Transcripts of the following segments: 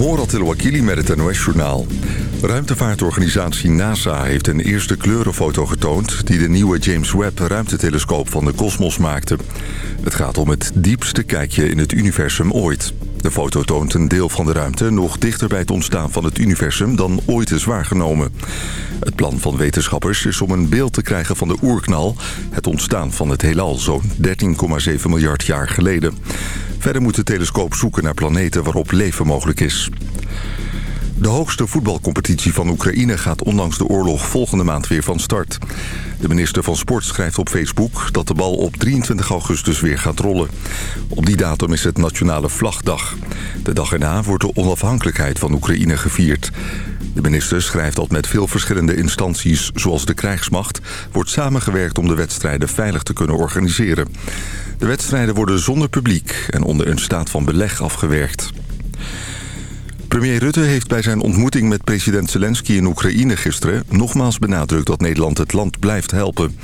Morat El-Wakili met het NOS-journaal. Ruimtevaartorganisatie NASA heeft een eerste kleurenfoto getoond... die de nieuwe James Webb-ruimtetelescoop van de kosmos maakte. Het gaat om het diepste kijkje in het universum ooit. De foto toont een deel van de ruimte nog dichter bij het ontstaan van het universum... dan ooit is waargenomen. Het plan van wetenschappers is om een beeld te krijgen van de oerknal... het ontstaan van het heelal zo'n 13,7 miljard jaar geleden. Verder moet de telescoop zoeken naar planeten waarop leven mogelijk is. De hoogste voetbalcompetitie van Oekraïne gaat ondanks de oorlog volgende maand weer van start. De minister van Sport schrijft op Facebook dat de bal op 23 augustus weer gaat rollen. Op die datum is het Nationale Vlagdag. De dag erna wordt de onafhankelijkheid van Oekraïne gevierd. De minister schrijft dat met veel verschillende instanties, zoals de krijgsmacht... wordt samengewerkt om de wedstrijden veilig te kunnen organiseren. De wedstrijden worden zonder publiek en onder een staat van beleg afgewerkt. Premier Rutte heeft bij zijn ontmoeting met president Zelensky in Oekraïne gisteren... nogmaals benadrukt dat Nederland het land blijft helpen.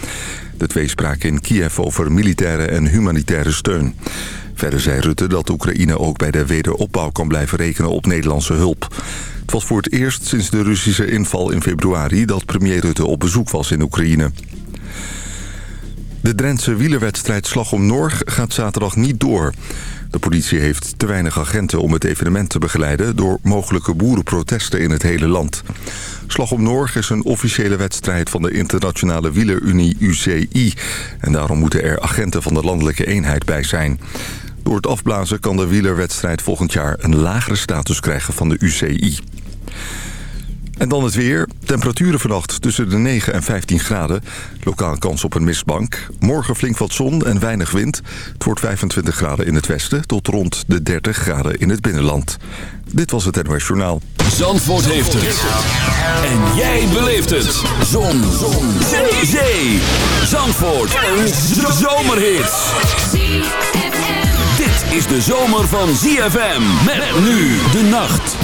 De twee spraken in Kiev over militaire en humanitaire steun. Verder zei Rutte dat Oekraïne ook bij de wederopbouw kan blijven rekenen op Nederlandse hulp. Het was voor het eerst sinds de Russische inval in februari... dat premier Rutte op bezoek was in Oekraïne. De Drentse wielerwedstrijd Slag om Norg gaat zaterdag niet door. De politie heeft te weinig agenten om het evenement te begeleiden... door mogelijke boerenprotesten in het hele land. Slag om Norg is een officiële wedstrijd van de internationale wielerunie UCI. En daarom moeten er agenten van de landelijke eenheid bij zijn. Door het afblazen kan de wielerwedstrijd volgend jaar een lagere status krijgen van de UCI. En dan het weer. Temperaturen vannacht tussen de 9 en 15 graden. Lokaal kans op een mistbank. Morgen flink wat zon en weinig wind. Het wordt 25 graden in het westen tot rond de 30 graden in het binnenland. Dit was het NOS Journaal. Zandvoort heeft het. En jij beleeft het. Zon. zon. Zee. Zee. Zandvoort. Een zomerhit. Dit is de zomer van ZFM. Met nu de nacht.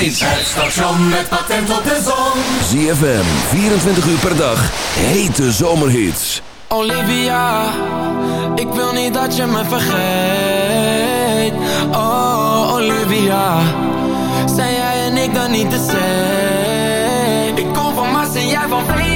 Schijnt. Het station met patent op de zon. ZFM, 24 uur per dag. Hete zomerhits. Olivia, ik wil niet dat je me vergeet. Oh, Olivia, zijn jij en ik dan niet de same? Ik kom van Mars en jij van Venus.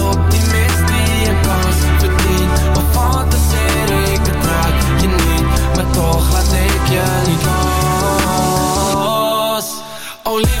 toch laat ik je niet los. Ik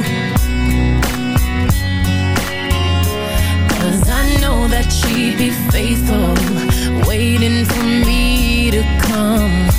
she'd be faithful, waiting for me to come.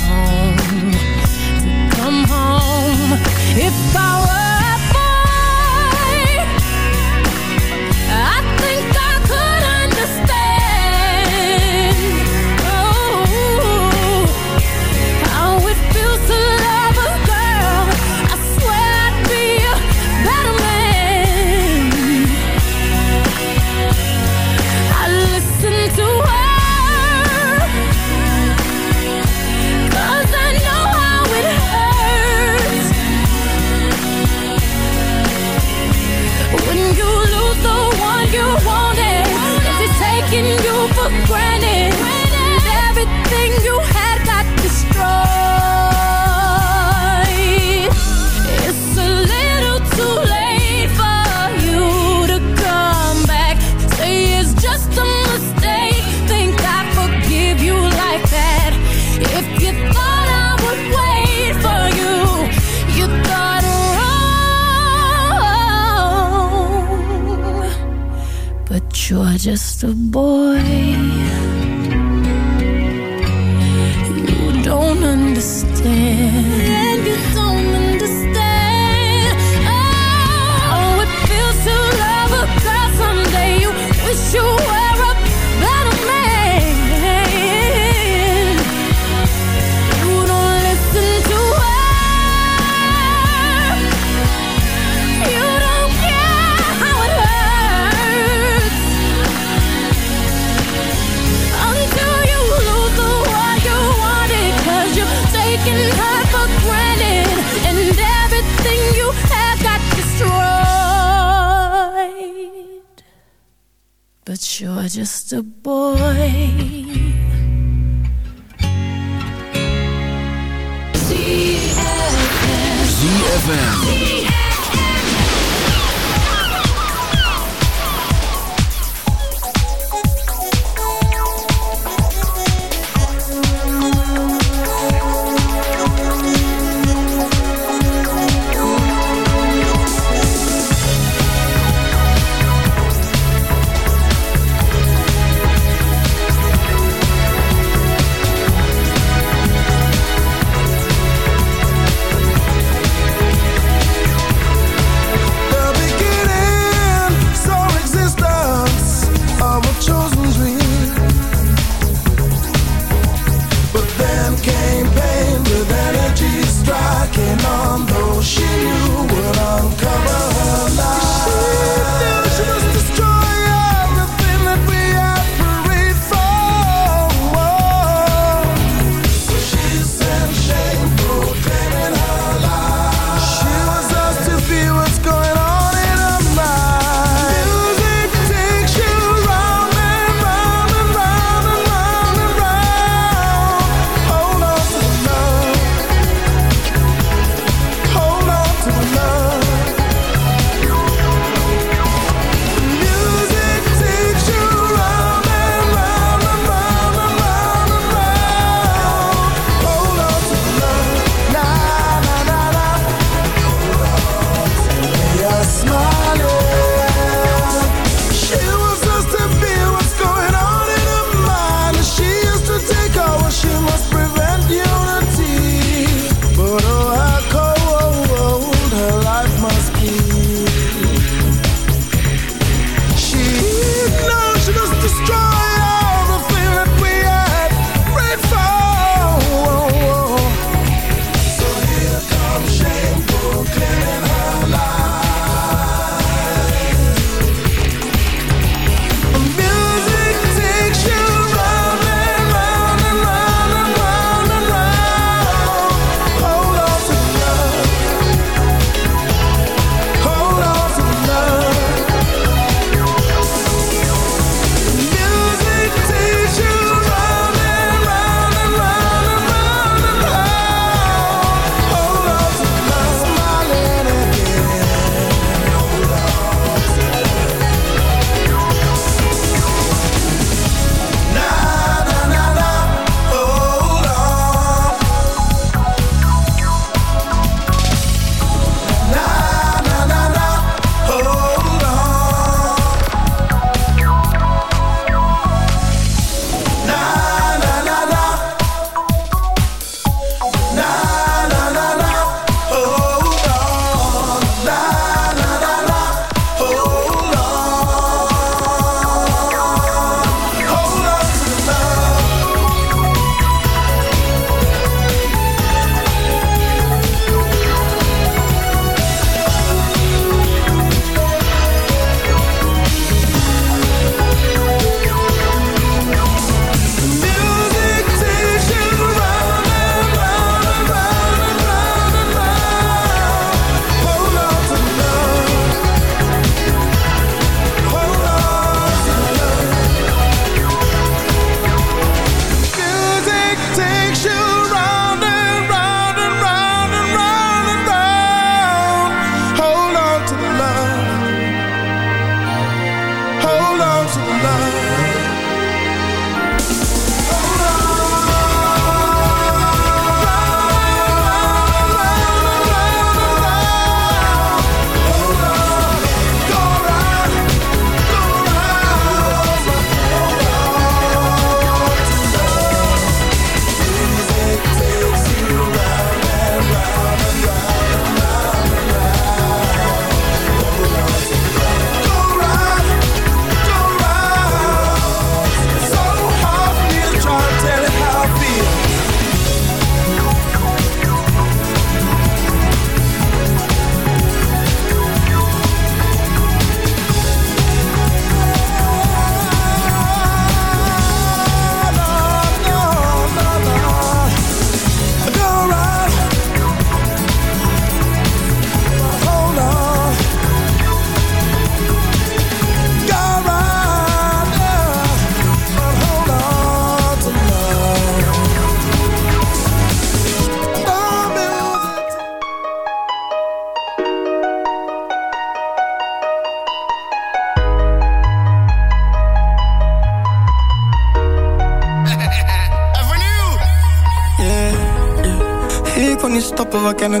You're just a boy. You don't understand. You're just a boy. ZFM. ZFM.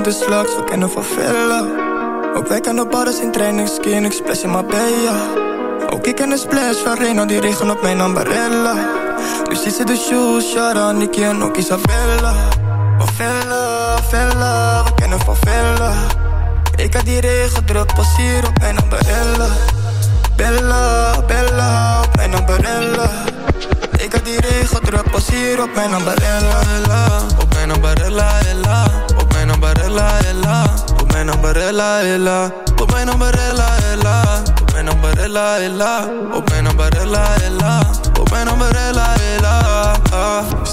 De we kennen van villa. Ook wij kennen bars in training, skin, ik splash in Marbella. Ook ik ken de splash van Reno, die regen op mijn ambarella. Nu ziet ze de shoes, Shara, Nicky en ook Isabella. Van villa, villa, we kennen van villa. Ik had die regen druk, pas hier op mijn ambarella. Bella, Bella, op mijn ambarella. Ik had die regen druk, pas hier op mijn ambarella. Op mijn ambarella, ella. Ambarella, ella. Op mijn ambarella, ella. Op mijn ambarella, ella. Op mijn ambarella, ella. Op mijn ambarella, ella. Mijn ambarella, ella.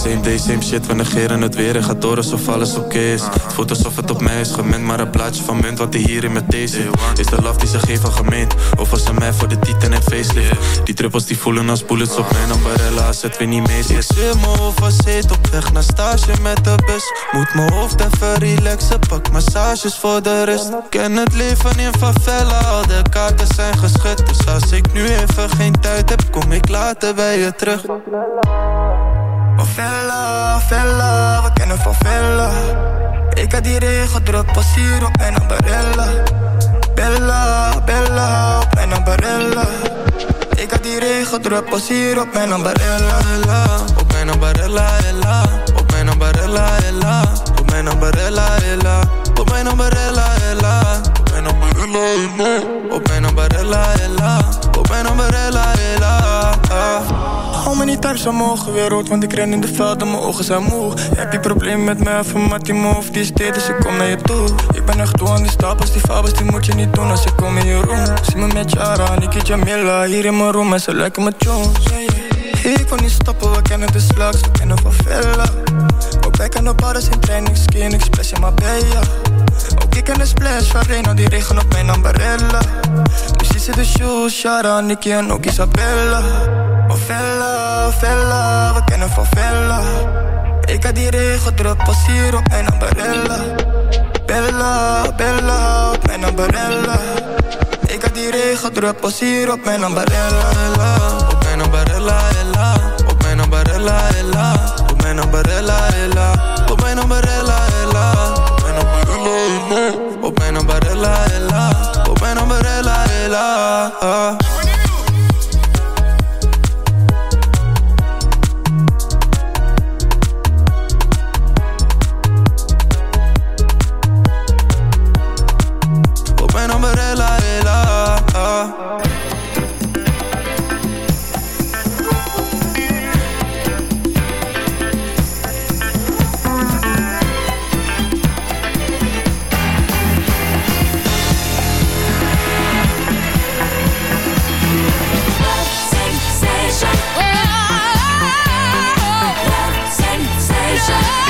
Same day, same shit, we negeren het weer en gaat door alsof alles oké is. Het voelt alsof het op mij is gemend, maar een plaatje van munt wat hij hier in mijn thee. Is de love die ze geven gemeend, of was ze mij voor de titan en facelift? Die druppels die voelen als bullets op mijn ambarella als het weer niet mee zit. Ik zit hoofd zit op weg naar stage met de bus. Moet mijn hoofd even relaxen, pak massages voor de rust. Ken het leven in favela, al de kaarten zijn geschud. Dus als ik nu even geen tijd heb, kom ik later bij je terug. Van Vella, Vella, we kennen van Vella. Ik had die regen druk, pas hier op mijn ambarella. Bella, Bella, op mijn ambarella. Ik had die regen druk, pas hier op mijn ambarella. Op mijn ambarella, ella. Op mijn ambarella, ella. Op mijn ambarella, ella. Op mijn ambarella, ella. Op mijn ambarella, ella. Op mijn ambarella, ella. Op mijn ambarella, ella. Hou me niet thuis, mogen weer rood, want ik ren in de velden, mijn ogen zijn moe. Heb je probleem met mij, van Mattie Move, die is dit, dus kom naar je toe. Ik ben echt toe aan die stapels, die fabels, die moet je niet doen als ik kom in je room. Zie me met Jara, Niki Jamila, hier in mijn room en ze lijken me Jones. Ik kon niet stoppen, we kennen de slugs, we kennen van Villa. Wij kennen bars in training, skin, splash in Marbella. Ook ik ken de splash van Reno, die regen op mijn ambarella. Nu ziet ze de shoes, Shara, Nicky en ook Isabella. Oh Vella, we kennen van Vella. Ik had die regen druk, pas hier op mijn ambarella. Bella, Bella, op mijn ambarella. Ik had die regen druk, pas hier op mijn ambarella. Op mijn ambarella, ella. Op mijn ambarella, ella. Mijn ambarella, ella. Op mijn ambarella, ella. Op mijn ambarella, ella. Op mijn ambarella, ella. Op mijn ambarella, ella. Revolution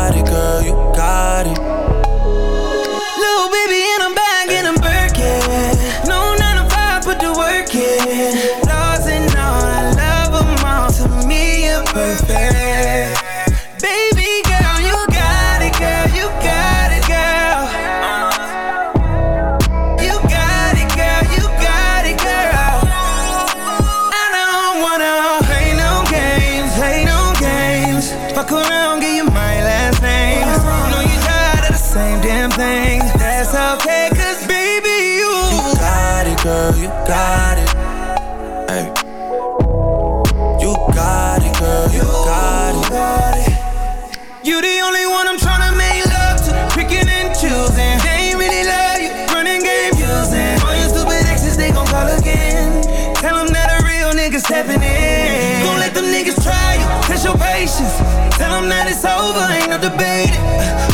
patience. Tell them that it's over. Ain't no debating.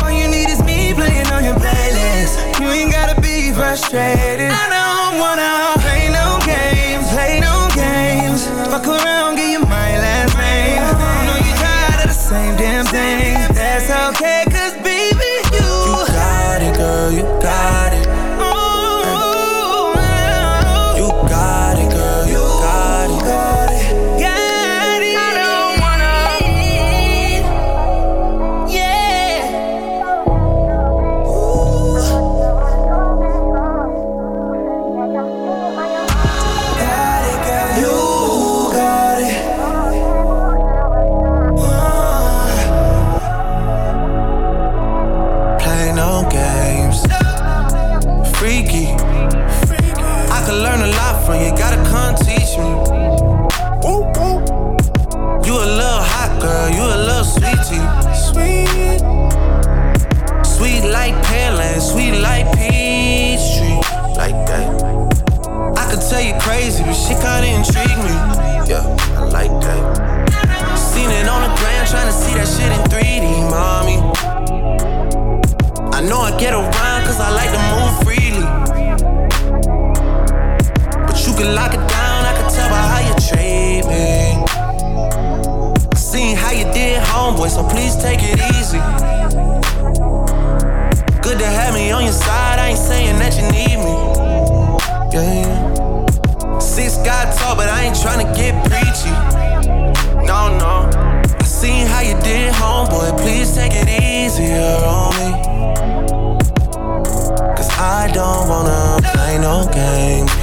All you need is me playing on your playlist. You ain't gotta be frustrated. I don't wanna play no games, play no games. Fuck around,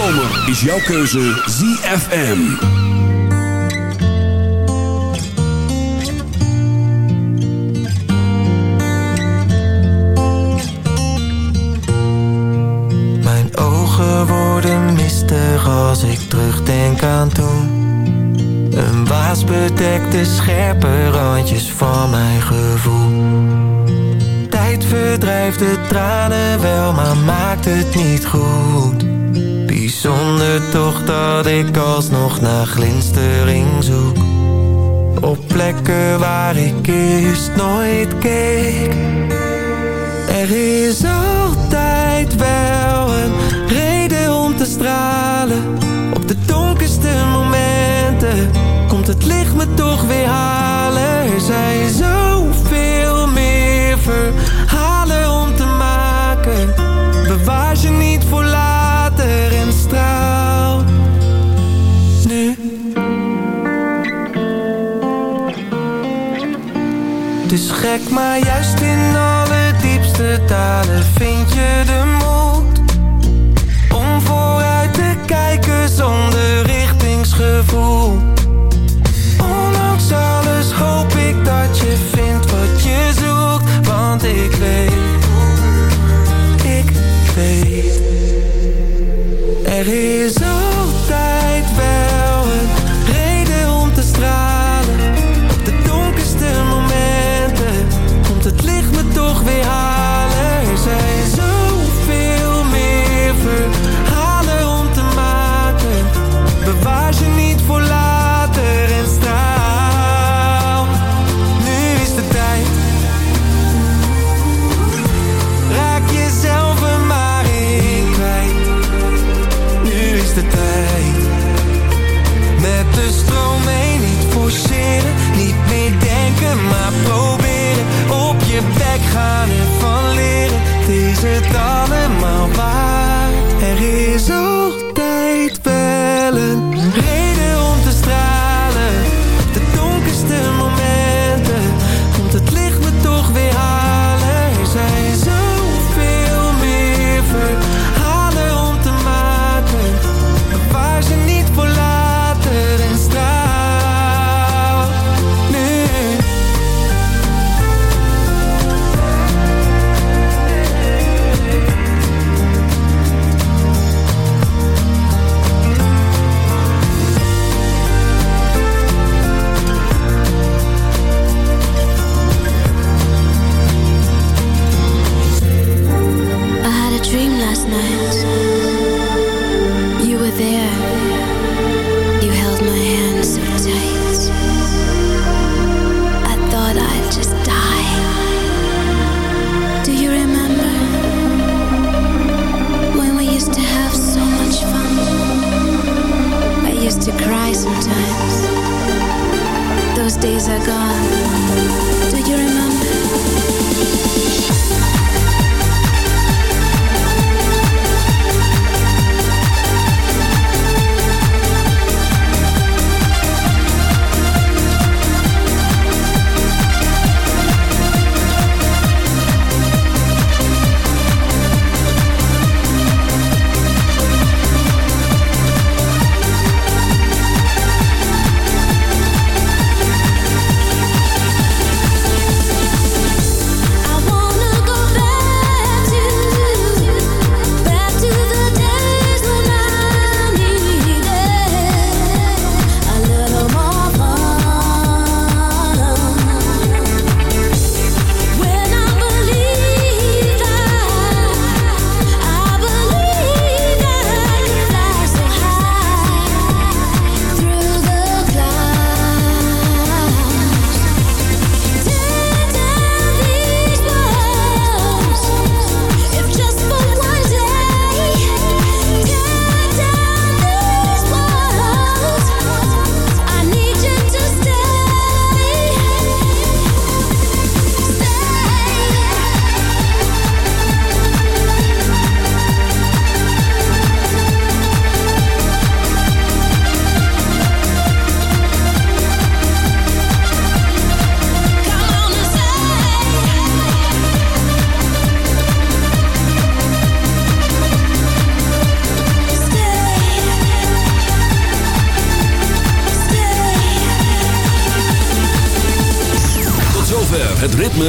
Zomer is jouw keuze ZFM. Mijn ogen worden mistig als ik terugdenk aan toen. Een waas bedekt de scherpe randjes van mijn gevoel. Tijd verdrijft de tranen wel, maar maakt het niet goed. Bijzonder toch dat ik alsnog naar glinstering zoek. Op plekken waar ik eerst nooit keek. Er is altijd wel een reden om te stralen. Op de donkerste momenten komt het licht me toch weer halen. Er zijn zoveel meer verhalen gek, maar juist in alle diepste dalen vind je de moed om vooruit te kijken zonder richtingsgevoel. Ondanks alles hoop ik dat je vindt wat je zoekt, want ik weet, ik weet,